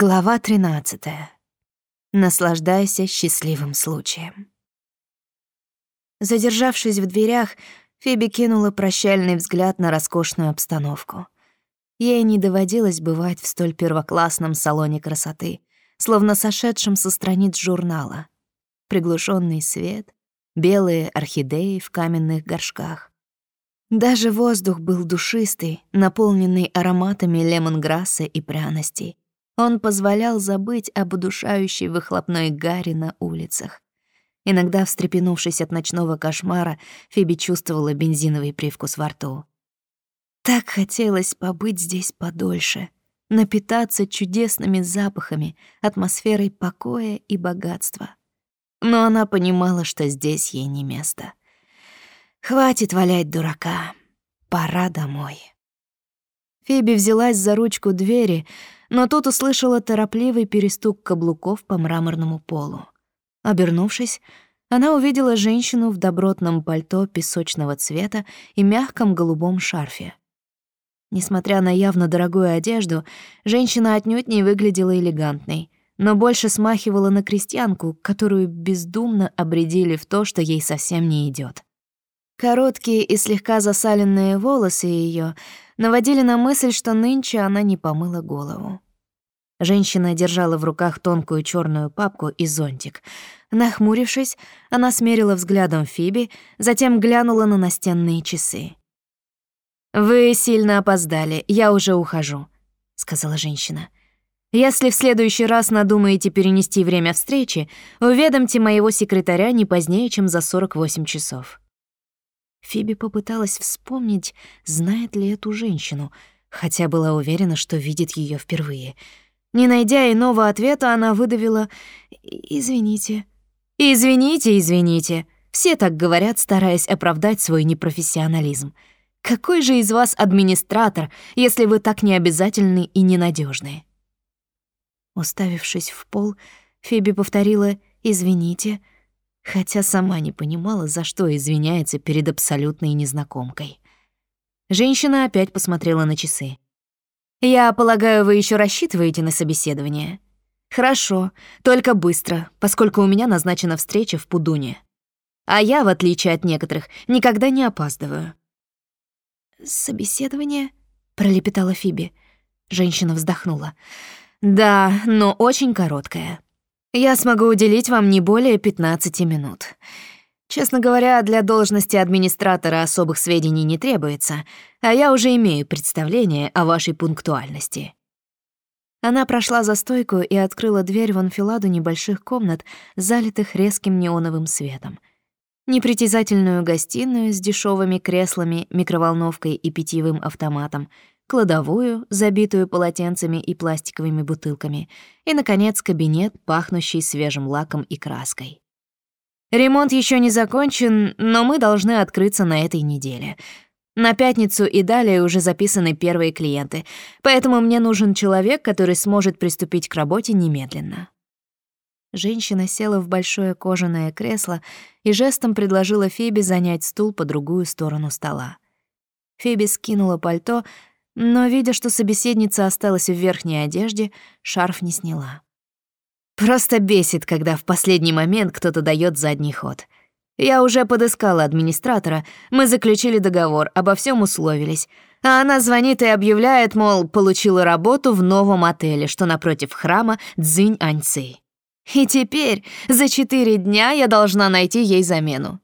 Глава 13. Наслаждайся счастливым случаем. Задержавшись в дверях, Фиби кинула прощальный взгляд на роскошную обстановку. Ей не доводилось бывать в столь первоклассном салоне красоты, словно сошедшем со страниц журнала. Приглушенный свет, белые орхидеи в каменных горшках. Даже воздух был душистый, наполненный ароматами лемонграсса и пряностей — он позволял забыть об удушающей выхлопной гаре на улицах. Иногда, встрепенувшись от ночного кошмара, Фиби чувствовала бензиновый привкус во рту. Так хотелось побыть здесь подольше, напитаться чудесными запахами, атмосферой покоя и богатства. Но она понимала, что здесь ей не место. Хватит валять дурака. Пора домой. Фиби взялась за ручку двери, но тут услышала торопливый перестук каблуков по мраморному полу. Обернувшись, она увидела женщину в добротном пальто песочного цвета и мягком голубом шарфе. Несмотря на явно дорогую одежду, женщина отнюдь не выглядела элегантной, но больше смахивала на крестьянку, которую бездумно обредили в то, что ей совсем не идет. Короткие и слегка засаленные волосы ее наводили на мысль, что нынче она не помыла голову. Женщина держала в руках тонкую черную папку и зонтик. Нахмурившись, она смерила взглядом Фиби, затем глянула на настенные часы. «Вы сильно опоздали, я уже ухожу», — сказала женщина. «Если в следующий раз надумаете перенести время встречи, уведомьте моего секретаря не позднее, чем за 48 часов». Фиби попыталась вспомнить, знает ли эту женщину, хотя была уверена, что видит ее впервые. Не найдя иного ответа, она выдавила «Извините». «Извините, извините». Все так говорят, стараясь оправдать свой непрофессионализм. Какой же из вас администратор, если вы так необязательны и ненадежны? Уставившись в пол, Фиби повторила «извините», хотя сама не понимала, за что извиняется перед абсолютной незнакомкой. Женщина опять посмотрела на часы. «Я полагаю, вы еще рассчитываете на собеседование?» «Хорошо, только быстро, поскольку у меня назначена встреча в Пудуне. А я, в отличие от некоторых, никогда не опаздываю». «Собеседование?» — пролепетала Фиби. Женщина вздохнула. «Да, но очень короткое. Я смогу уделить вам не более 15 минут. Честно говоря, для должности администратора особых сведений не требуется, а я уже имею представление о вашей пунктуальности». Она прошла за стойку и открыла дверь в анфиладу небольших комнат, залитых резким неоновым светом. Непритязательную гостиную с дешевыми креслами, микроволновкой и питьевым автоматом — кладовую, забитую полотенцами и пластиковыми бутылками, и, наконец, кабинет, пахнущий свежим лаком и краской. Ремонт еще не закончен, но мы должны открыться на этой неделе. На пятницу и далее уже записаны первые клиенты, поэтому мне нужен человек, который сможет приступить к работе немедленно. Женщина села в большое кожаное кресло и жестом предложила Фиби занять стул по другую сторону стола. Фиби скинула пальто, но, видя, что собеседница осталась в верхней одежде, шарф не сняла. Просто бесит, когда в последний момент кто-то дает задний ход. Я уже подыскала администратора, мы заключили договор, обо всем условились. А она звонит и объявляет, мол, получила работу в новом отеле, что напротив храма Цзинь-Аньци. И теперь за четыре дня я должна найти ей замену.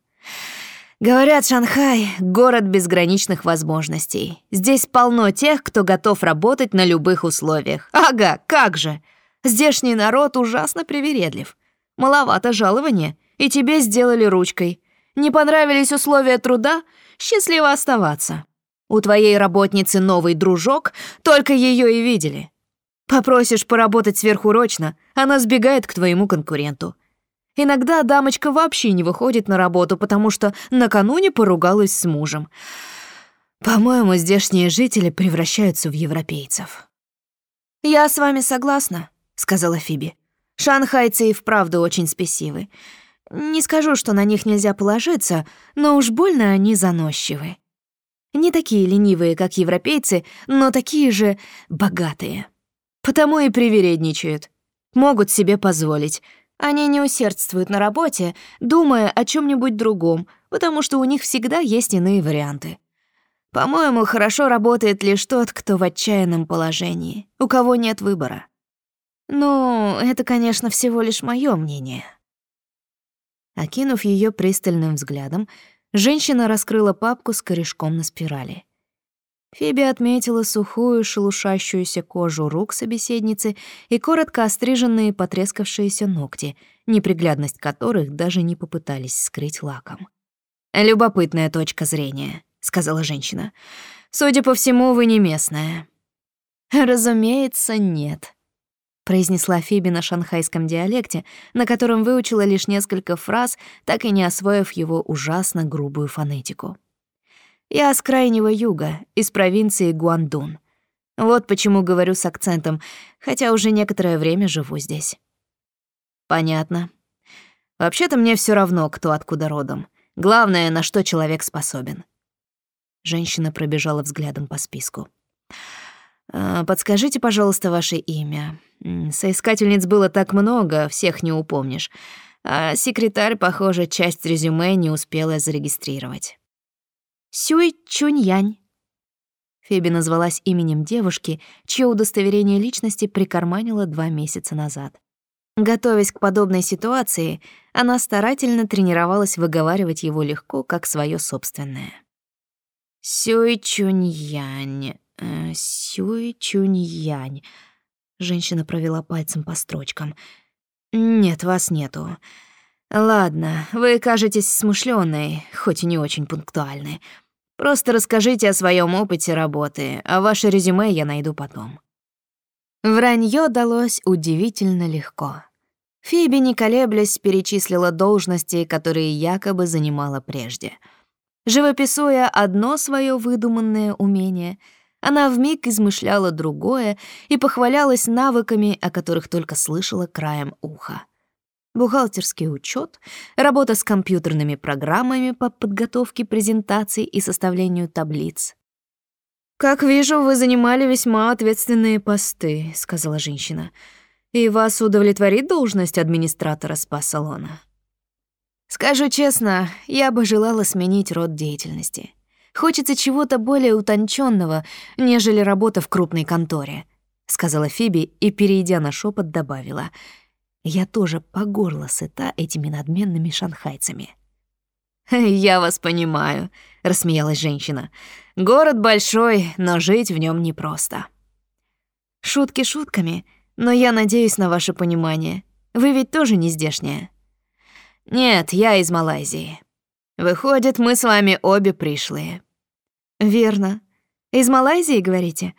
Говорят, Шанхай — город безграничных возможностей. Здесь полно тех, кто готов работать на любых условиях. Ага, как же! Здешний народ ужасно привередлив. Маловато жалования, и тебе сделали ручкой. Не понравились условия труда? Счастливо оставаться. У твоей работницы новый дружок, только ее и видели. Попросишь поработать сверхурочно, она сбегает к твоему конкуренту. Иногда дамочка вообще не выходит на работу, потому что накануне поругалась с мужем. По-моему, здешние жители превращаются в европейцев. «Я с вами согласна», — сказала Фиби. «Шанхайцы и вправду очень спесивы. Не скажу, что на них нельзя положиться, но уж больно они заносчивы. Не такие ленивые, как европейцы, но такие же богатые. Потому и привередничают. Могут себе позволить. Они не усердствуют на работе, думая о чем нибудь другом, потому что у них всегда есть иные варианты. По-моему, хорошо работает лишь тот, кто в отчаянном положении, у кого нет выбора. Ну, это, конечно, всего лишь мое мнение. Окинув ее пристальным взглядом, женщина раскрыла папку с корешком на спирали. Фиби отметила сухую, шелушащуюся кожу рук собеседницы и коротко остриженные потрескавшиеся ногти, неприглядность которых даже не попытались скрыть лаком. «Любопытная точка зрения», — сказала женщина. «Судя по всему, вы не местная». «Разумеется, нет», — произнесла Фиби на шанхайском диалекте, на котором выучила лишь несколько фраз, так и не освоив его ужасно грубую фонетику. Я с крайнего юга, из провинции Гуандун. Вот почему говорю с акцентом, хотя уже некоторое время живу здесь. Понятно. Вообще-то мне все равно, кто откуда родом. Главное, на что человек способен. Женщина пробежала взглядом по списку. «А, «Подскажите, пожалуйста, ваше имя. Соискательниц было так много, всех не упомнишь. А секретарь, похоже, часть резюме не успела зарегистрировать». Сюй Чуньянь. Феби назвалась именем девушки, чье удостоверение личности прикарманила два месяца назад. Готовясь к подобной ситуации, она старательно тренировалась выговаривать его легко, как свое собственное. «Сюй Чуньянь, э, Сюй Чуньянь», — женщина провела пальцем по строчкам. «Нет, вас нету. Ладно, вы кажетесь смышлённой, хоть и не очень пунктуальной. Просто расскажите о своем опыте работы, а ваше резюме я найду потом». Вранье далось удивительно легко. Фиби, не колеблясь, перечислила должности, которые якобы занимала прежде. Живописуя одно свое выдуманное умение, она вмиг измышляла другое и похвалялась навыками, о которых только слышала краем уха бухгалтерский учет, работа с компьютерными программами по подготовке презентаций и составлению таблиц. «Как вижу, вы занимали весьма ответственные посты», — сказала женщина. «И вас удовлетворит должность администратора спа-салона?» «Скажу честно, я бы желала сменить род деятельности. Хочется чего-то более утонченного, нежели работа в крупной конторе», — сказала Фиби и, перейдя на шепот, добавила — я тоже по горло сыта этими надменными шанхайцами. «Я вас понимаю», — рассмеялась женщина. «Город большой, но жить в нем непросто». «Шутки шутками, но я надеюсь на ваше понимание. Вы ведь тоже не здешняя?» «Нет, я из Малайзии. Выходит, мы с вами обе пришлые». «Верно. Из Малайзии, говорите?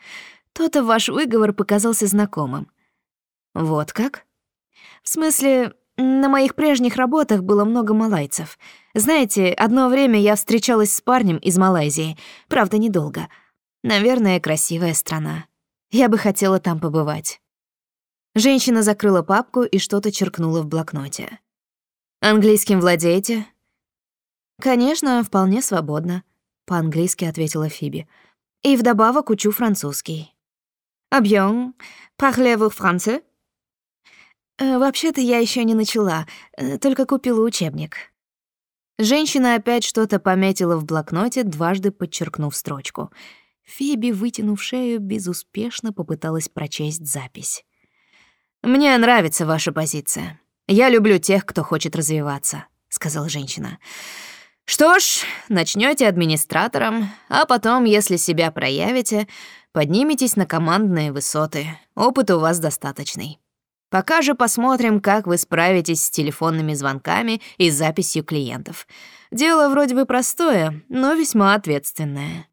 То-то ваш выговор показался знакомым». «Вот как?» В смысле, на моих прежних работах было много малайцев. Знаете, одно время я встречалась с парнем из Малайзии, правда, недолго. Наверное, красивая страна. Я бы хотела там побывать. Женщина закрыла папку и что-то черкнула в блокноте. «Английским владеете?» «Конечно, вполне свободно», — по-английски ответила Фиби. «И вдобавок учу французский». «Абьон, parlez-vous français?» Э, «Вообще-то я еще не начала, э, только купила учебник». Женщина опять что-то пометила в блокноте, дважды подчеркнув строчку. Фиби, вытянув шею, безуспешно попыталась прочесть запись. «Мне нравится ваша позиция. Я люблю тех, кто хочет развиваться», — сказала женщина. «Что ж, начнете администратором, а потом, если себя проявите, подниметесь на командные высоты. Опыт у вас достаточный». Пока же посмотрим, как вы справитесь с телефонными звонками и записью клиентов. Дело вроде бы простое, но весьма ответственное.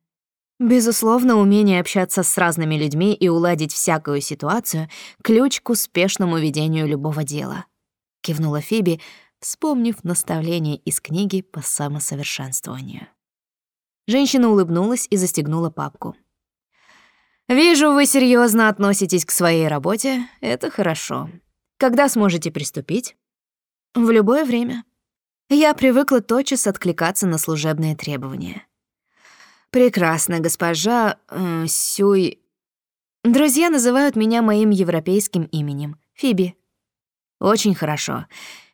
Безусловно, умение общаться с разными людьми и уладить всякую ситуацию — ключ к успешному ведению любого дела. Кивнула Фиби, вспомнив наставление из книги по самосовершенствованию. Женщина улыбнулась и застегнула папку. Вижу, вы серьезно относитесь к своей работе. Это хорошо. Когда сможете приступить? В любое время. Я привыкла тотчас откликаться на служебные требования. Прекрасно, госпожа э, Сюй. Друзья называют меня моим европейским именем — Фиби. Очень хорошо.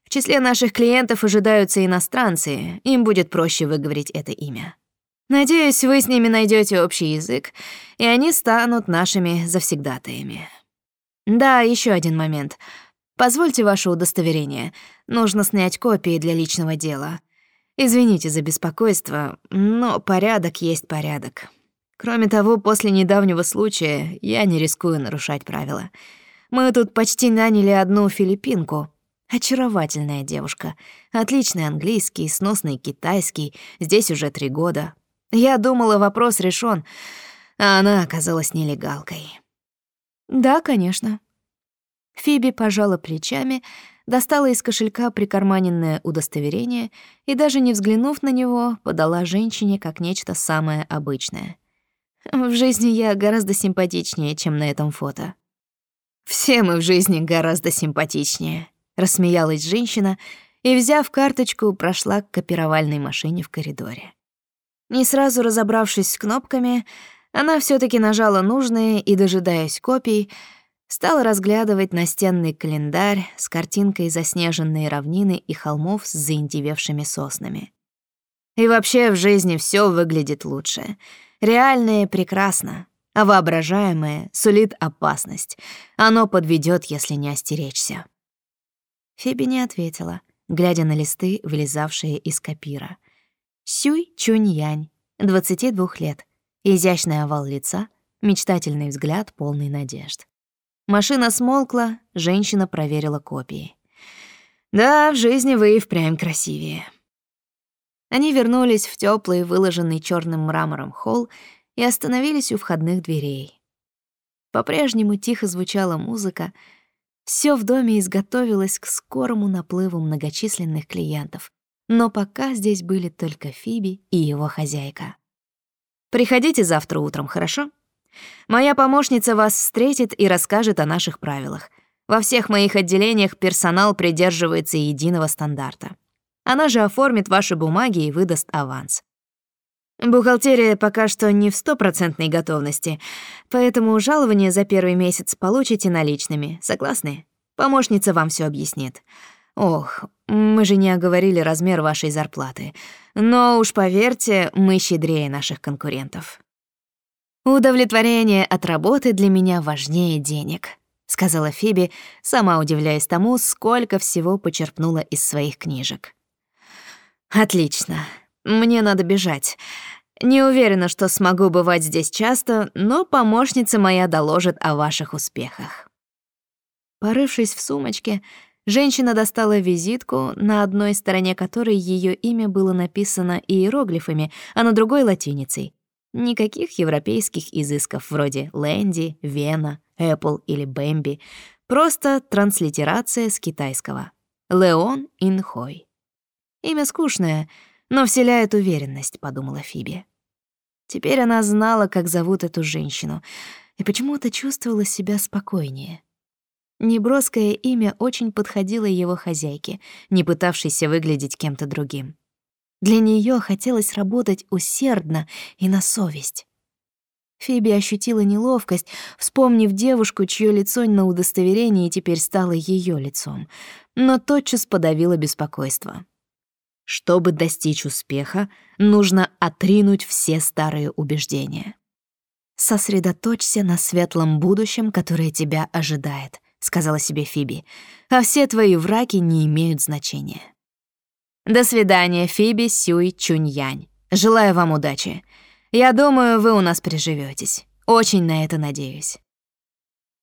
В числе наших клиентов ожидаются иностранцы, им будет проще выговорить это имя. Надеюсь, вы с ними найдете общий язык, и они станут нашими завсегдатаями. Да, еще один момент. Позвольте ваше удостоверение. Нужно снять копии для личного дела. Извините за беспокойство, но порядок есть порядок. Кроме того, после недавнего случая я не рискую нарушать правила. Мы тут почти наняли одну филиппинку. Очаровательная девушка. Отличный английский, сносный китайский. Здесь уже три года. Я думала, вопрос решен, а она оказалась нелегалкой. Да, конечно. Фиби пожала плечами, достала из кошелька прикарманенное удостоверение и, даже не взглянув на него, подала женщине как нечто самое обычное. В жизни я гораздо симпатичнее, чем на этом фото. Все мы в жизни гораздо симпатичнее, рассмеялась женщина и, взяв карточку, прошла к копировальной машине в коридоре. Не сразу разобравшись с кнопками, она все таки нажала нужные и, дожидаясь копий, стала разглядывать настенный календарь с картинкой заснеженной равнины и холмов с заиндевевшими соснами. И вообще в жизни все выглядит лучше. Реальное прекрасно, а воображаемое сулит опасность. Оно подведет, если не остеречься. Фиби не ответила, глядя на листы, вылезавшие из копира — Сюй Чунь-Янь, 22 лет. Изящный овал лица, мечтательный взгляд, полный надежд. Машина смолкла, женщина проверила копии. «Да, в жизни вы и впрямь красивее». Они вернулись в теплый, выложенный черным мрамором холл и остановились у входных дверей. По-прежнему тихо звучала музыка, все в доме изготовилось к скорому наплыву многочисленных клиентов, но пока здесь были только Фиби и его хозяйка. «Приходите завтра утром, хорошо? Моя помощница вас встретит и расскажет о наших правилах. Во всех моих отделениях персонал придерживается единого стандарта. Она же оформит ваши бумаги и выдаст аванс. Бухгалтерия пока что не в стопроцентной готовности, поэтому жалование за первый месяц получите наличными. Согласны? Помощница вам все объяснит. Ох, мы же не оговорили размер вашей зарплаты. Но уж поверьте, мы щедрее наших конкурентов. Удовлетворение от работы для меня важнее денег, сказала Фиби, сама удивляясь тому, сколько всего почерпнула из своих книжек. Отлично. Мне надо бежать. Не уверена, что смогу бывать здесь часто, но помощница моя доложит о ваших успехах. Порывшись в сумочке, Женщина достала визитку, на одной стороне которой ее имя было написано иероглифами, а на другой — латиницей. Никаких европейских изысков вроде Лэнди, Вена, Apple или Бэмби. Просто транслитерация с китайского. Леон Инхой. Имя скучное, но вселяет уверенность, подумала Фиби. Теперь она знала, как зовут эту женщину, и почему-то чувствовала себя спокойнее. Неброское имя очень подходило его хозяйке, не пытавшейся выглядеть кем-то другим. Для нее хотелось работать усердно и на совесть. Фиби ощутила неловкость, вспомнив девушку, чье лицо на удостоверении теперь стало ее лицом, но тотчас подавила беспокойство. Чтобы достичь успеха, нужно отринуть все старые убеждения. Сосредоточься на светлом будущем, которое тебя ожидает —— сказала себе Фиби, «а все твои враки не имеют значения». До свидания, Фиби Сюй Чуньянь. Желаю вам удачи. Я думаю, вы у нас приживетесь. Очень на это надеюсь.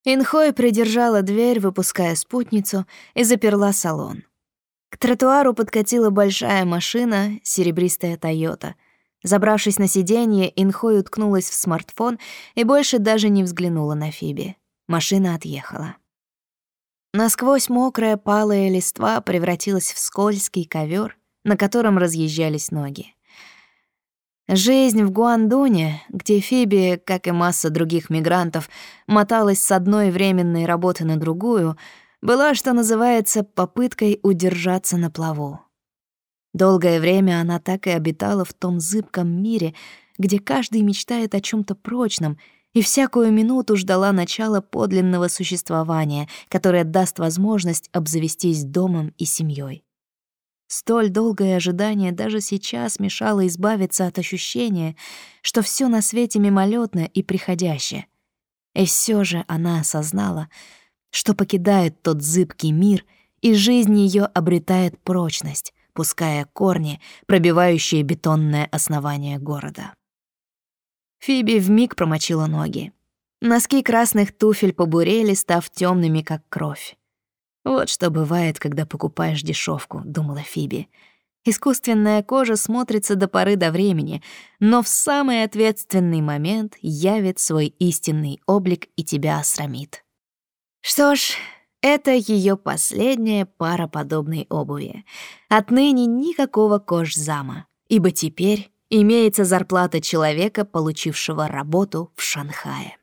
Инхой придержала дверь, выпуская спутницу, и заперла салон. К тротуару подкатила большая машина, серебристая Тойота. Забравшись на сиденье, Инхой уткнулась в смартфон и больше даже не взглянула на Фиби. Машина отъехала. Насквозь мокрая палая листва превратилась в скользкий ковер, на котором разъезжались ноги. Жизнь в Гуандуне, где Фиби, как и масса других мигрантов, моталась с одной временной работы на другую, была, что называется, попыткой удержаться на плаву. Долгое время она так и обитала в том зыбком мире, где каждый мечтает о чем то прочном и всякую минуту ждала начала подлинного существования, которое даст возможность обзавестись домом и семьей. Столь долгое ожидание даже сейчас мешало избавиться от ощущения, что все на свете мимолетно и приходящее. И все же она осознала, что покидает тот зыбкий мир, и жизнь ее обретает прочность, пуская корни, пробивающие бетонное основание города. Фиби вмиг промочила ноги. Носки красных туфель побурели, став темными, как кровь. «Вот что бывает, когда покупаешь дешевку, думала Фиби. Искусственная кожа смотрится до поры до времени, но в самый ответственный момент явит свой истинный облик и тебя осрамит. Что ж, это ее последняя пара подобной обуви. Отныне никакого кожзама, ибо теперь имеется зарплата человека, получившего работу в Шанхае.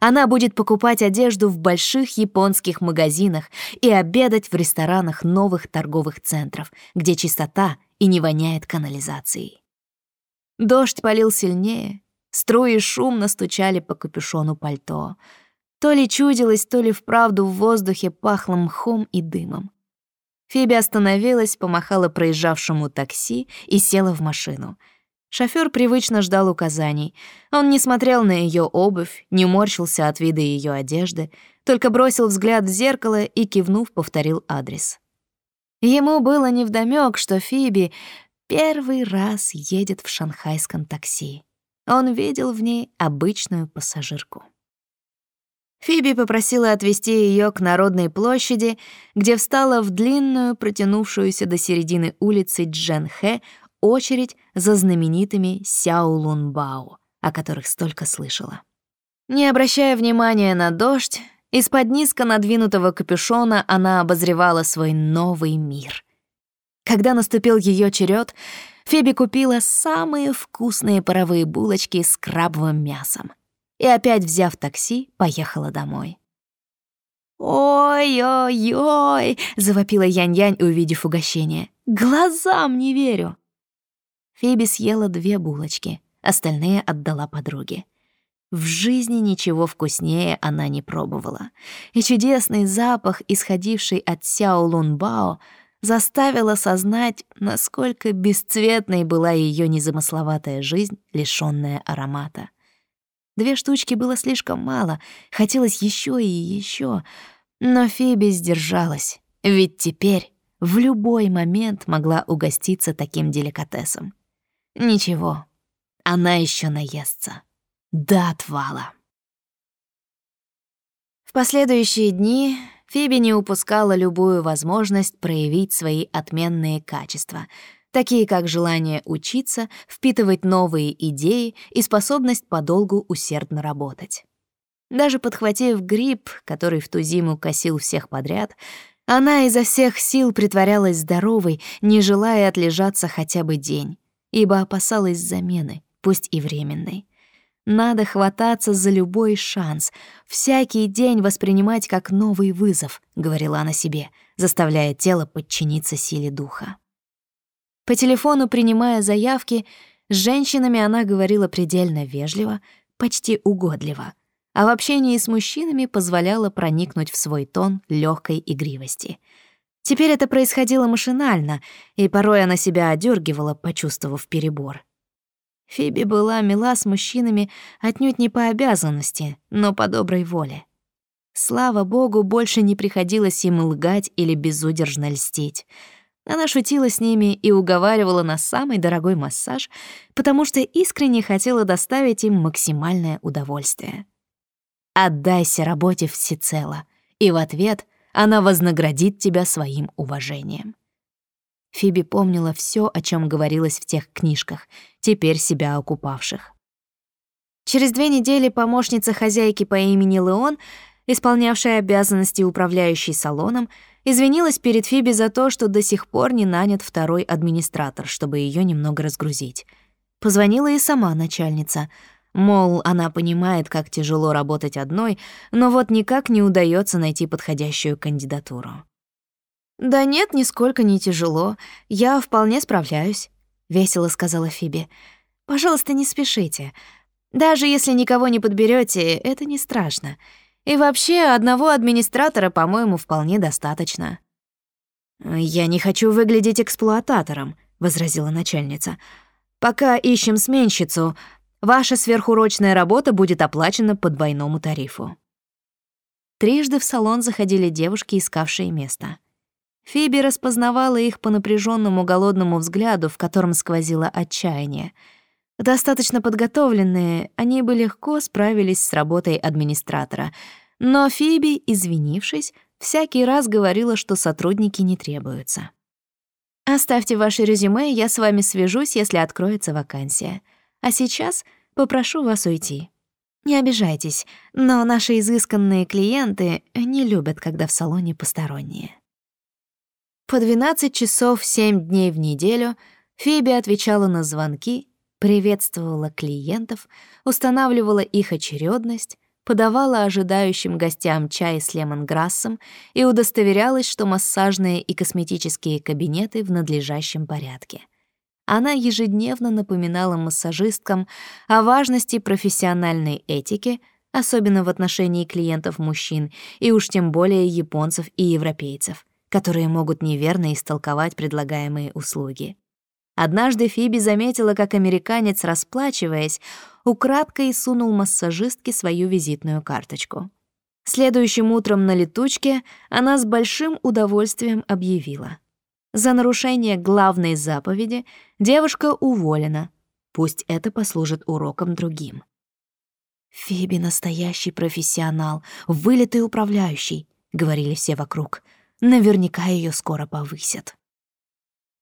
Она будет покупать одежду в больших японских магазинах и обедать в ресторанах новых торговых центров, где чистота и не воняет канализацией. Дождь полил сильнее, струи шумно стучали по капюшону пальто. То ли чудилось, то ли вправду в воздухе пахло мхом и дымом. Фиби остановилась, помахала проезжавшему такси и села в машину — Шофёр привычно ждал указаний. Он не смотрел на её обувь, не морщился от вида её одежды, только бросил взгляд в зеркало и, кивнув, повторил адрес. Ему было невдомёк, что Фиби первый раз едет в шанхайском такси. Он видел в ней обычную пассажирку. Фиби попросила отвезти её к Народной площади, где встала в длинную, протянувшуюся до середины улицы Джанхэ очередь за знаменитыми Сяолунбао, о которых столько слышала. Не обращая внимания на дождь, из-под низко надвинутого капюшона она обозревала свой новый мир. Когда наступил ее черед, Феби купила самые вкусные паровые булочки с крабовым мясом и опять, взяв такси, поехала домой. «Ой-ой-ой!» — завопила Янь-Янь, увидев угощение. «Глазам не верю!» Фиби съела две булочки, остальные отдала подруге. В жизни ничего вкуснее она не пробовала, и чудесный запах, исходивший от Сяо Лунбао, заставил осознать, насколько бесцветной была ее незамысловатая жизнь, лишённая аромата. Две штучки было слишком мало, хотелось еще и еще, но Фиби сдержалась, ведь теперь в любой момент могла угоститься таким деликатесом. Ничего, она еще наестся. До отвала. В последующие дни Фиби не упускала любую возможность проявить свои отменные качества, такие как желание учиться, впитывать новые идеи и способность подолгу усердно работать. Даже подхватив грипп, который в ту зиму косил всех подряд, она изо всех сил притворялась здоровой, не желая отлежаться хотя бы день ибо опасалась замены, пусть и временной. Надо хвататься за любой шанс, всякий день воспринимать как новый вызов, говорила она себе, заставляя тело подчиниться силе духа. По телефону принимая заявки, с женщинами она говорила предельно вежливо, почти угодливо, а в общении с мужчинами позволяла проникнуть в свой тон легкой игривости — Теперь это происходило машинально, и порой она себя одергивала, почувствовав перебор. Фиби была мила с мужчинами отнюдь не по обязанности, но по доброй воле. Слава богу, больше не приходилось им лгать или безудержно льстить. Она шутила с ними и уговаривала на самый дорогой массаж, потому что искренне хотела доставить им максимальное удовольствие. «Отдайся работе всецело», и в ответ она вознаградит тебя своим уважением. Фиби помнила все, о чем говорилось в тех книжках, теперь себя окупавших. Через две недели помощница хозяйки по имени Леон, исполнявшая обязанности управляющей салоном, извинилась перед Фиби за то, что до сих пор не нанят второй администратор, чтобы ее немного разгрузить. Позвонила и сама начальница — Мол, она понимает, как тяжело работать одной, но вот никак не удается найти подходящую кандидатуру. «Да нет, нисколько не тяжело. Я вполне справляюсь», — весело сказала Фиби. «Пожалуйста, не спешите. Даже если никого не подберете, это не страшно. И вообще, одного администратора, по-моему, вполне достаточно. «Я не хочу выглядеть эксплуататором», — возразила начальница. «Пока ищем сменщицу, ваша сверхурочная работа будет оплачена по двойному тарифу». Трижды в салон заходили девушки, искавшие место. Фиби распознавала их по напряженному голодному взгляду, в котором сквозило отчаяние. Достаточно подготовленные, они бы легко справились с работой администратора. Но Фиби, извинившись, всякий раз говорила, что сотрудники не требуются. «Оставьте ваше резюме, я с вами свяжусь, если откроется вакансия. А сейчас попрошу вас уйти». Не обижайтесь, но наши изысканные клиенты не любят, когда в салоне посторонние. По 12 часов 7 дней в неделю Фиби отвечала на звонки, приветствовала клиентов, устанавливала их очередность, подавала ожидающим гостям чай с лемонграссом и удостоверялась, что массажные и косметические кабинеты в надлежащем порядке она ежедневно напоминала массажисткам о важности профессиональной этики, особенно в отношении клиентов-мужчин, и уж тем более японцев и европейцев, которые могут неверно истолковать предлагаемые услуги. Однажды Фиби заметила, как американец, расплачиваясь, украдкой сунул массажистке свою визитную карточку. Следующим утром на летучке она с большим удовольствием объявила — за нарушение главной заповеди девушка уволена. Пусть это послужит уроком другим. «Фиби — настоящий профессионал, вылитый управляющий», — говорили все вокруг. «Наверняка ее скоро повысят».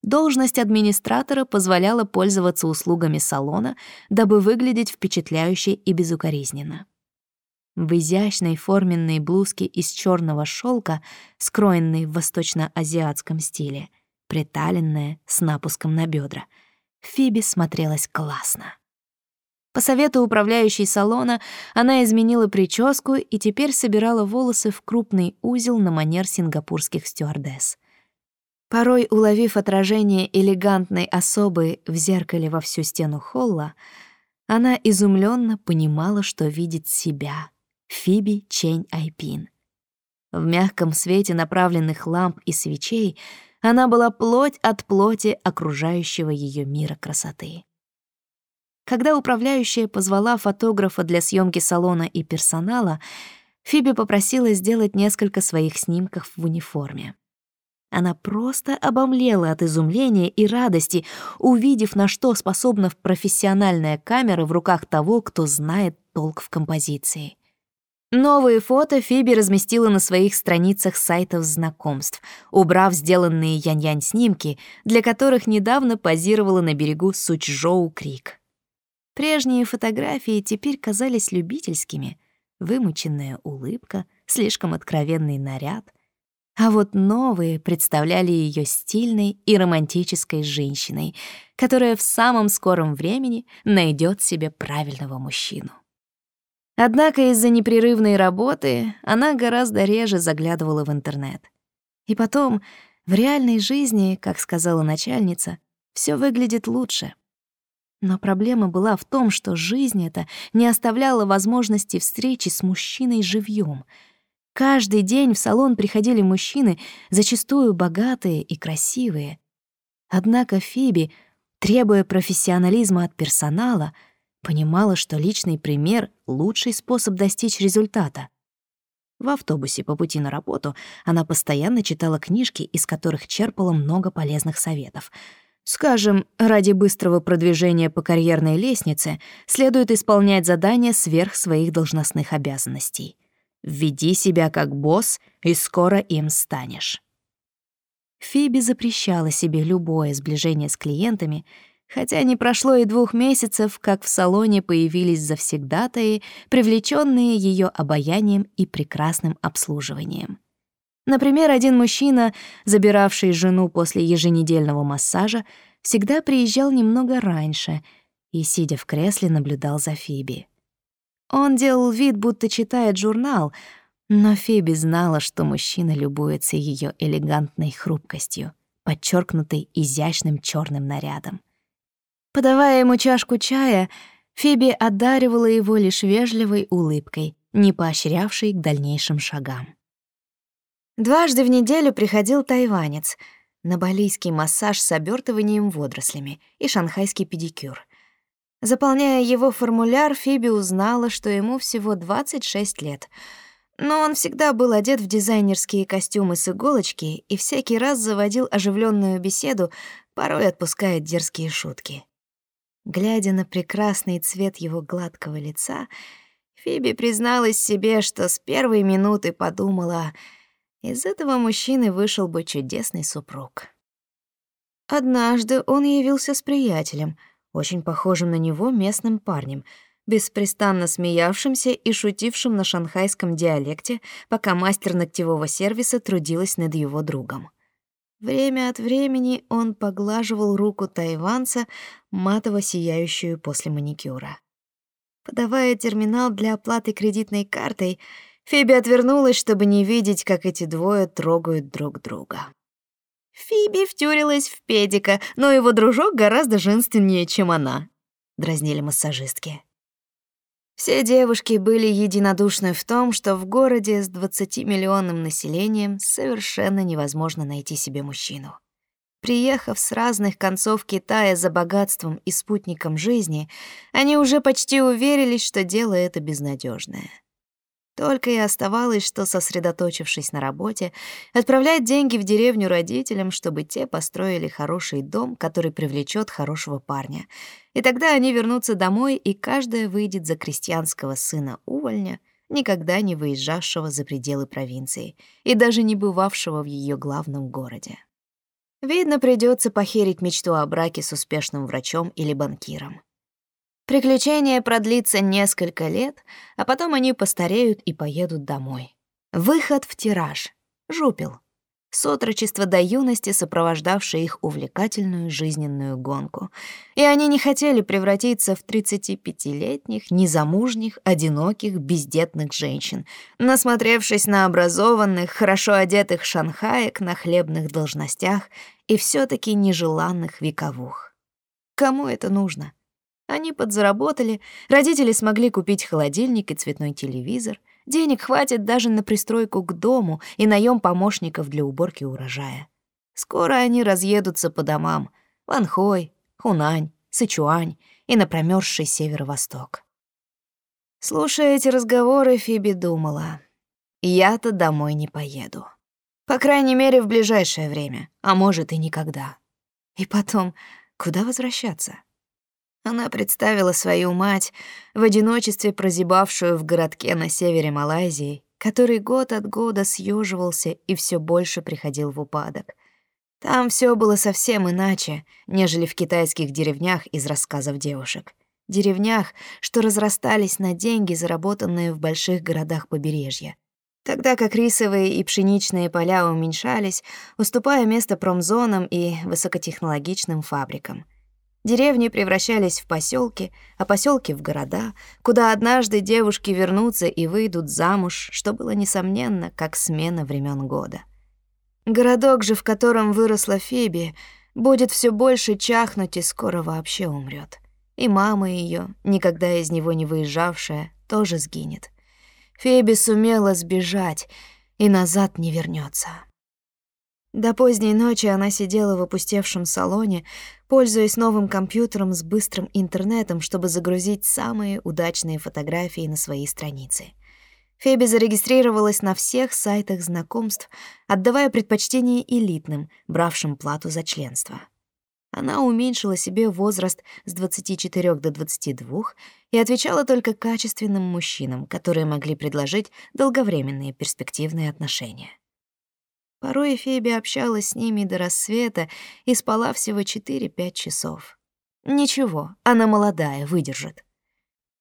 Должность администратора позволяла пользоваться услугами салона, дабы выглядеть впечатляюще и безукоризненно. В изящной форменной блузке из черного шелка, скроенной в восточно-азиатском стиле, приталенная, с напуском на бедра. Фиби смотрелась классно. По совету управляющей салона она изменила прическу и теперь собирала волосы в крупный узел на манер сингапурских стюардесс. Порой, уловив отражение элегантной особы в зеркале во всю стену холла, она изумленно понимала, что видит себя, Фиби Чень Айпин. В мягком свете направленных ламп и свечей — она была плоть от плоти окружающего ее мира красоты. Когда управляющая позвала фотографа для съемки салона и персонала, Фиби попросила сделать несколько своих снимков в униформе. Она просто обомлела от изумления и радости, увидев, на что способна профессиональная камера в руках того, кто знает толк в композиции. Новые фото Фиби разместила на своих страницах сайтов знакомств, убрав сделанные Янь-Янь снимки, для которых недавно позировала на берегу Сучжоу Крик. Прежние фотографии теперь казались любительскими. Вымученная улыбка, слишком откровенный наряд. А вот новые представляли ее стильной и романтической женщиной, которая в самом скором времени найдет себе правильного мужчину. Однако из-за непрерывной работы она гораздо реже заглядывала в интернет. И потом, в реальной жизни, как сказала начальница, все выглядит лучше. Но проблема была в том, что жизнь эта не оставляла возможности встречи с мужчиной живьем. Каждый день в салон приходили мужчины, зачастую богатые и красивые. Однако Фиби, требуя профессионализма от персонала, — Понимала, что личный пример — лучший способ достичь результата. В автобусе по пути на работу она постоянно читала книжки, из которых черпала много полезных советов. Скажем, ради быстрого продвижения по карьерной лестнице следует исполнять задания сверх своих должностных обязанностей. Введи себя как босс, и скоро им станешь. Фиби запрещала себе любое сближение с клиентами — Хотя не прошло и двух месяцев, как в салоне появились завсегдатаи, привлеченные ее обаянием и прекрасным обслуживанием. Например, один мужчина, забиравший жену после еженедельного массажа, всегда приезжал немного раньше и, сидя в кресле, наблюдал за Фиби. Он делал вид, будто читает журнал, но Фиби знала, что мужчина любуется ее элегантной хрупкостью, подчеркнутой изящным черным нарядом. Подавая ему чашку чая, Фиби одаривала его лишь вежливой улыбкой, не поощрявшей к дальнейшим шагам. Дважды в неделю приходил тайванец на балийский массаж с обертыванием водорослями и шанхайский педикюр. Заполняя его формуляр, Фиби узнала, что ему всего 26 лет. Но он всегда был одет в дизайнерские костюмы с иголочки и всякий раз заводил оживленную беседу, порой отпуская дерзкие шутки. Глядя на прекрасный цвет его гладкого лица, Фиби призналась себе, что с первой минуты подумала, из этого мужчины вышел бы чудесный супруг. Однажды он явился с приятелем — очень похожим на него местным парнем, беспрестанно смеявшимся и шутившим на шанхайском диалекте, пока мастер ногтевого сервиса трудилась над его другом. Время от времени он поглаживал руку тайванца, матово сияющую после маникюра. Подавая терминал для оплаты кредитной картой, Фиби отвернулась, чтобы не видеть, как эти двое трогают друг друга. Фиби втюрилась в педика, но его дружок гораздо женственнее, чем она», — дразнили массажистки. Все девушки были единодушны в том, что в городе с 20-миллионным населением совершенно невозможно найти себе мужчину. Приехав с разных концов Китая за богатством и спутником жизни, они уже почти уверились, что дело это безнадежное. Только и оставалось, что, сосредоточившись на работе, отправлять деньги в деревню родителям, чтобы те построили хороший дом, который привлечет хорошего парня. И тогда они вернутся домой, и каждая выйдет за крестьянского сына увольня, никогда не выезжавшего за пределы провинции и даже не бывавшего в ее главном городе. Видно, придется похерить мечту о браке с успешным врачом или банкиром. Приключение продлится несколько лет, а потом они постареют и поедут домой. Выход в тираж. Жупил. Сотрочество до юности, сопровождавшее их увлекательную жизненную гонку. И они не хотели превратиться в 35-летних, незамужних, одиноких, бездетных женщин, насмотревшись на образованных, хорошо одетых шанхаек на хлебных должностях и все таки нежеланных вековух. Кому это нужно? Они подзаработали, родители смогли купить холодильник и цветной телевизор. Денег хватит даже на пристройку к дому и наем помощников для уборки урожая. Скоро они разъедутся по домам — в Анхой, Хунань, Сычуань и на промерзший северо-восток. Слушая эти разговоры, Фиби думала, «Я-то домой не поеду. По крайней мере, в ближайшее время, а может и никогда. И потом, куда возвращаться?» Она представила свою мать, в одиночестве прозябавшую в городке на севере Малайзии, который год от года съеживался и все больше приходил в упадок. Там все было совсем иначе, нежели в китайских деревнях из рассказов девушек. Деревнях, что разрастались на деньги, заработанные в больших городах побережья. Тогда как рисовые и пшеничные поля уменьшались, уступая место промзонам и высокотехнологичным фабрикам — Деревни превращались в поселки, а поселки в города, куда однажды девушки вернутся и выйдут замуж, что было несомненно, как смена времен года. Городок же, в котором выросла Фиби, будет все больше чахнуть и скоро вообще умрет. И мама ее, никогда из него не выезжавшая, тоже сгинет. Фиби сумела сбежать и назад не вернется. До поздней ночи она сидела в опустевшем салоне, пользуясь новым компьютером с быстрым интернетом, чтобы загрузить самые удачные фотографии на свои страницы. Феби зарегистрировалась на всех сайтах знакомств, отдавая предпочтение элитным, бравшим плату за членство. Она уменьшила себе возраст с 24 до 22 и отвечала только качественным мужчинам, которые могли предложить долговременные перспективные отношения. Порой Феби общалась с ними до рассвета и спала всего 4-5 часов. Ничего, она молодая, выдержит.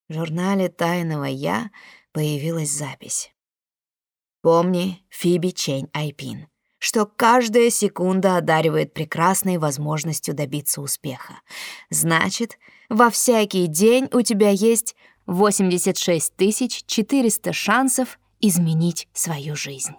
В журнале «Тайного я» появилась запись. Помни, Фиби Чень Айпин, что каждая секунда одаривает прекрасной возможностью добиться успеха. Значит, во всякий день у тебя есть 86 400 шансов изменить свою жизнь.